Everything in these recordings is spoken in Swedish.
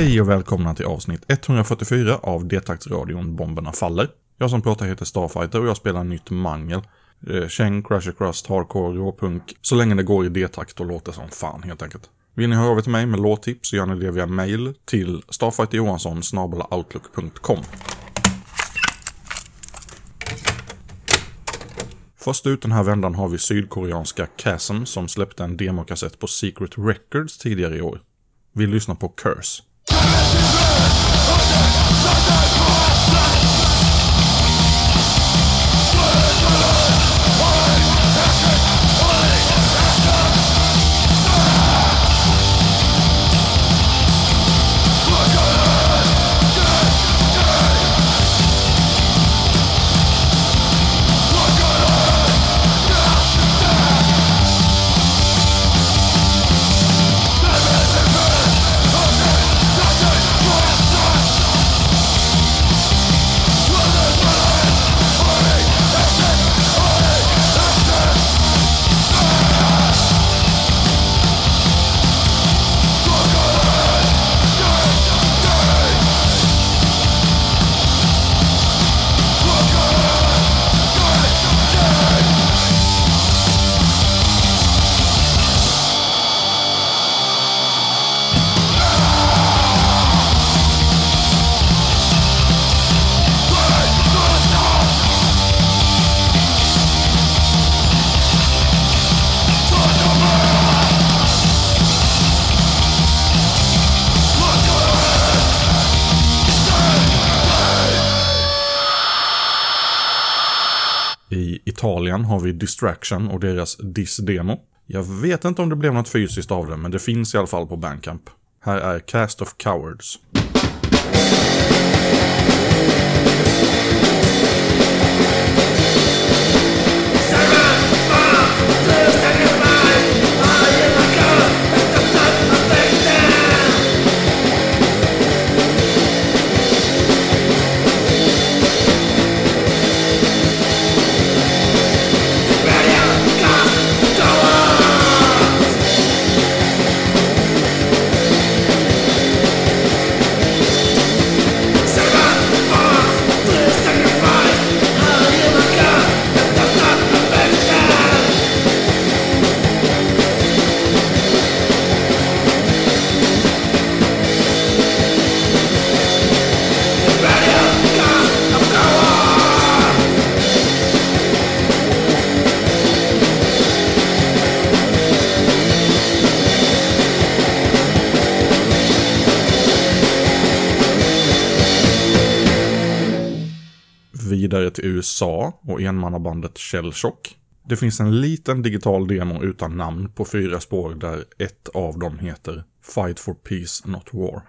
Hej och välkomna till avsnitt 144 av D-taktsradion Bomberna Faller. Jag som pratar heter Starfighter och jag spelar nytt mangel. Eh, Cheng, Crasher Crust, Hardcore, Råpunk. Så länge det går i D-takt och låter som fan helt enkelt. Vill ni höra av er till mig med låttips så gör ni det via mail till starfighterjohansson.outlook.com Först ut den här vändan har vi sydkoreanska Chasm som släppte en demokassett på Secret Records tidigare i år. Vi lyssnar på Curse. I Italien har vi Distraction och deras Dis-demo. Jag vet inte om det blev något fysiskt av det, men det finns i alla fall på Bandcamp. Här är Cast of Cowards. Vidare till USA och enmannabandet Shellshock. Det finns en liten digital demo utan namn på fyra spår där ett av dem heter Fight for Peace Not War.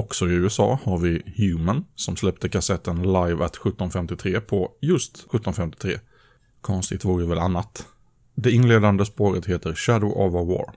Också i USA har vi Human som släppte kassetten Live at 1753 på just 1753. Konstigt vore väl annat. Det inledande spåret heter Shadow of a War.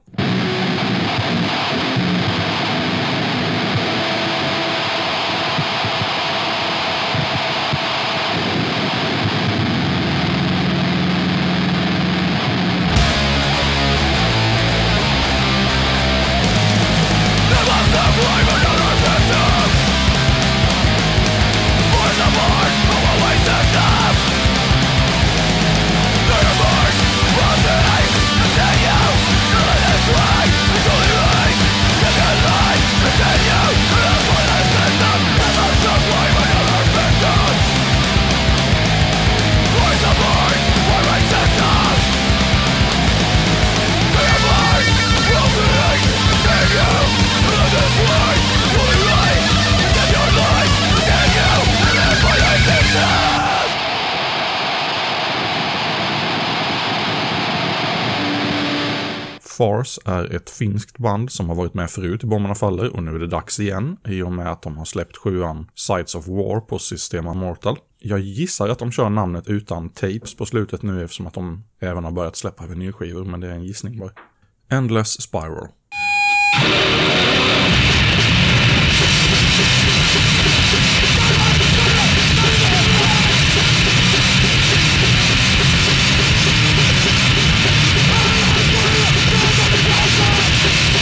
Fars är ett finskt band som har varit med förut i Bomberna Faller och nu är det dags igen i och med att de har släppt sjuan Sides of War på Systema Mortal. Jag gissar att de kör namnet utan tapes på slutet nu eftersom att de även har börjat släppa vinylskivor, men det är en gissning bara. Endless Spiral. Thank you.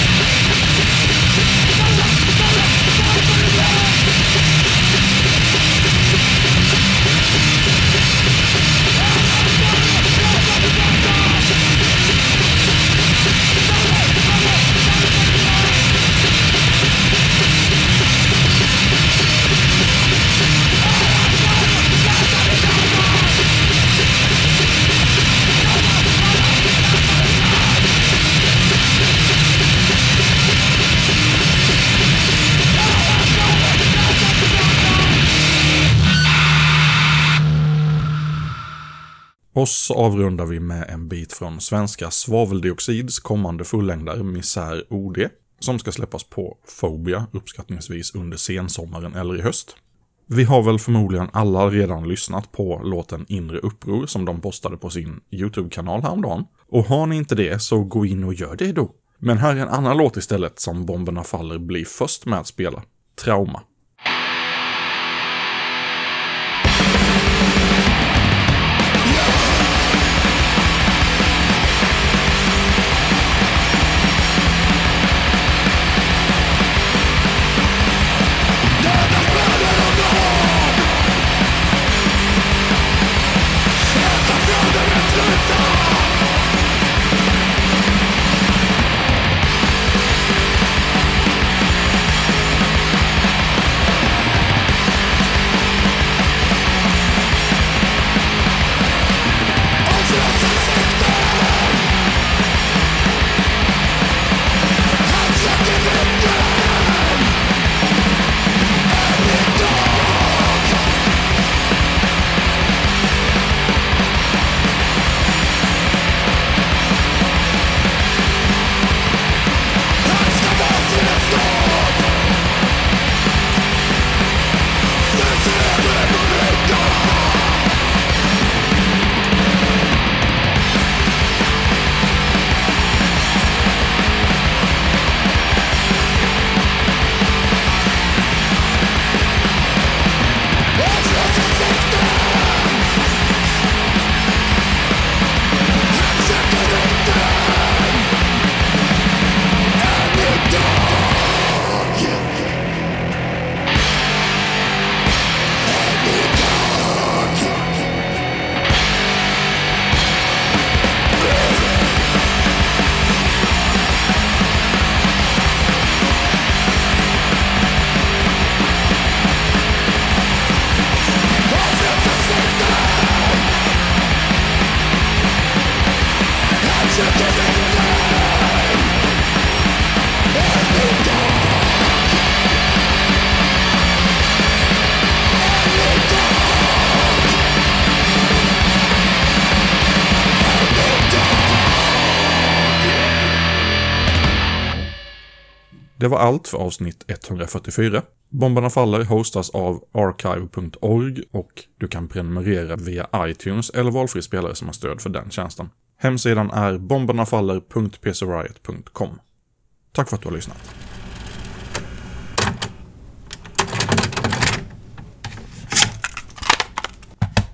Och så avrundar vi med en bit från svenska Svaveldioxids kommande fullängdare Misär OD, som ska släppas på Phobia uppskattningsvis under sensommaren eller i höst. Vi har väl förmodligen alla redan lyssnat på låten Inre Uppror som de postade på sin YouTube-kanal häromdagen. Och har ni inte det så gå in och gör det då. Men här är en annan låt istället som Bomberna Faller blir först med att spela. Trauma. Det var allt för avsnitt 144. Bomberna Faller hostas av archive.org och du kan prenumerera via iTunes eller valfri spelare som har stöd för den tjänsten. Hemsidan är bombernafaller.pcriot.com. Tack för att du har lyssnat.